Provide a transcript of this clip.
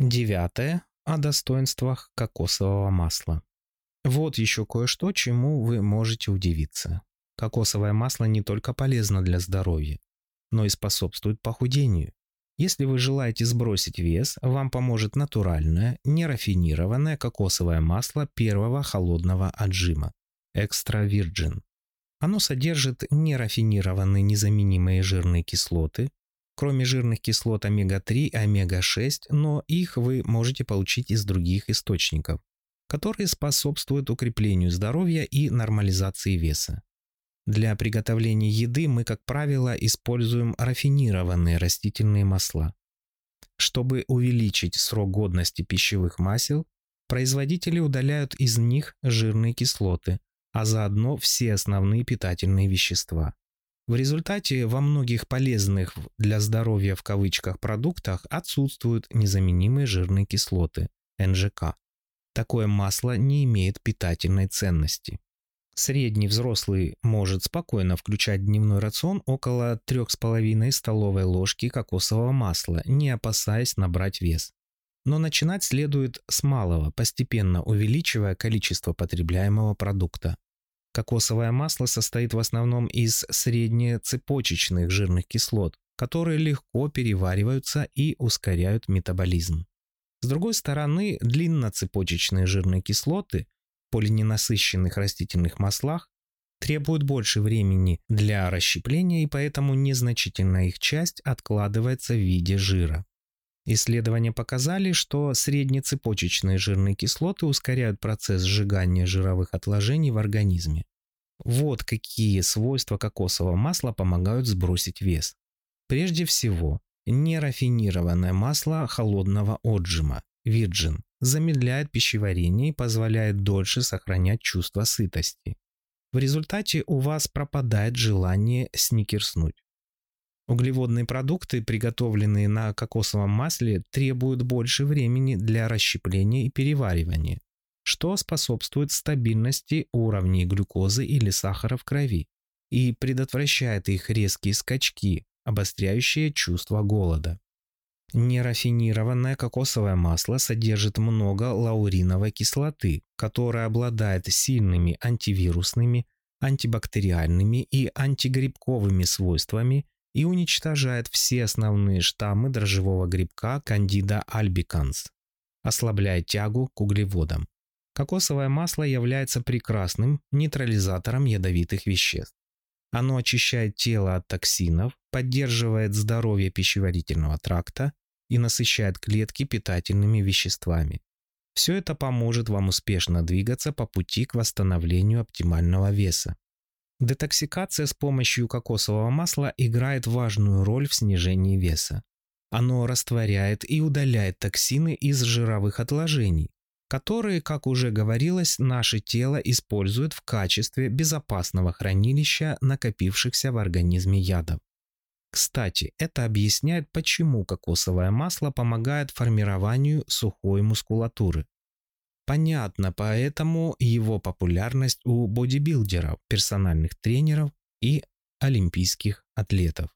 Девятое о достоинствах кокосового масла. Вот еще кое-что, чему вы можете удивиться. Кокосовое масло не только полезно для здоровья, но и способствует похудению. Если вы желаете сбросить вес, вам поможет натуральное, нерафинированное кокосовое масло первого холодного отжима – Экстра Virgin. Оно содержит нерафинированные незаменимые жирные кислоты, кроме жирных кислот омега-3 и омега-6, но их вы можете получить из других источников, которые способствуют укреплению здоровья и нормализации веса. Для приготовления еды мы, как правило, используем рафинированные растительные масла. Чтобы увеличить срок годности пищевых масел, производители удаляют из них жирные кислоты, а заодно все основные питательные вещества – в результате во многих полезных для здоровья в кавычках продуктах отсутствуют незаменимые жирные кислоты – НЖК. Такое масло не имеет питательной ценности. Средний взрослый может спокойно включать в дневной рацион около 3,5 столовой ложки кокосового масла, не опасаясь набрать вес. Но начинать следует с малого, постепенно увеличивая количество потребляемого продукта. Кокосовое масло состоит в основном из среднецепочечных жирных кислот, которые легко перевариваются и ускоряют метаболизм. С другой стороны, длинноцепочечные жирные кислоты в полиненасыщенных растительных маслах требуют больше времени для расщепления и поэтому незначительная их часть откладывается в виде жира. Исследования показали, что среднецепочечные жирные кислоты ускоряют процесс сжигания жировых отложений в организме. Вот какие свойства кокосового масла помогают сбросить вес. Прежде всего, нерафинированное масло холодного отжима, вирджин, замедляет пищеварение и позволяет дольше сохранять чувство сытости. В результате у вас пропадает желание сникерснуть. Углеводные продукты, приготовленные на кокосовом масле, требуют больше времени для расщепления и переваривания, что способствует стабильности уровней глюкозы или сахара в крови и предотвращает их резкие скачки, обостряющие чувство голода. Нерафинированное кокосовое масло содержит много лауриновой кислоты, которая обладает сильными антивирусными, антибактериальными и антигрибковыми свойствами и уничтожает все основные штаммы дрожжевого грибка кандида альбиканс, ослабляя тягу к углеводам. Кокосовое масло является прекрасным нейтрализатором ядовитых веществ. Оно очищает тело от токсинов, поддерживает здоровье пищеварительного тракта и насыщает клетки питательными веществами. Все это поможет вам успешно двигаться по пути к восстановлению оптимального веса. Детоксикация с помощью кокосового масла играет важную роль в снижении веса. Оно растворяет и удаляет токсины из жировых отложений, которые, как уже говорилось, наше тело использует в качестве безопасного хранилища накопившихся в организме ядов. Кстати, это объясняет, почему кокосовое масло помогает формированию сухой мускулатуры. Понятно, поэтому его популярность у бодибилдеров, персональных тренеров и олимпийских атлетов.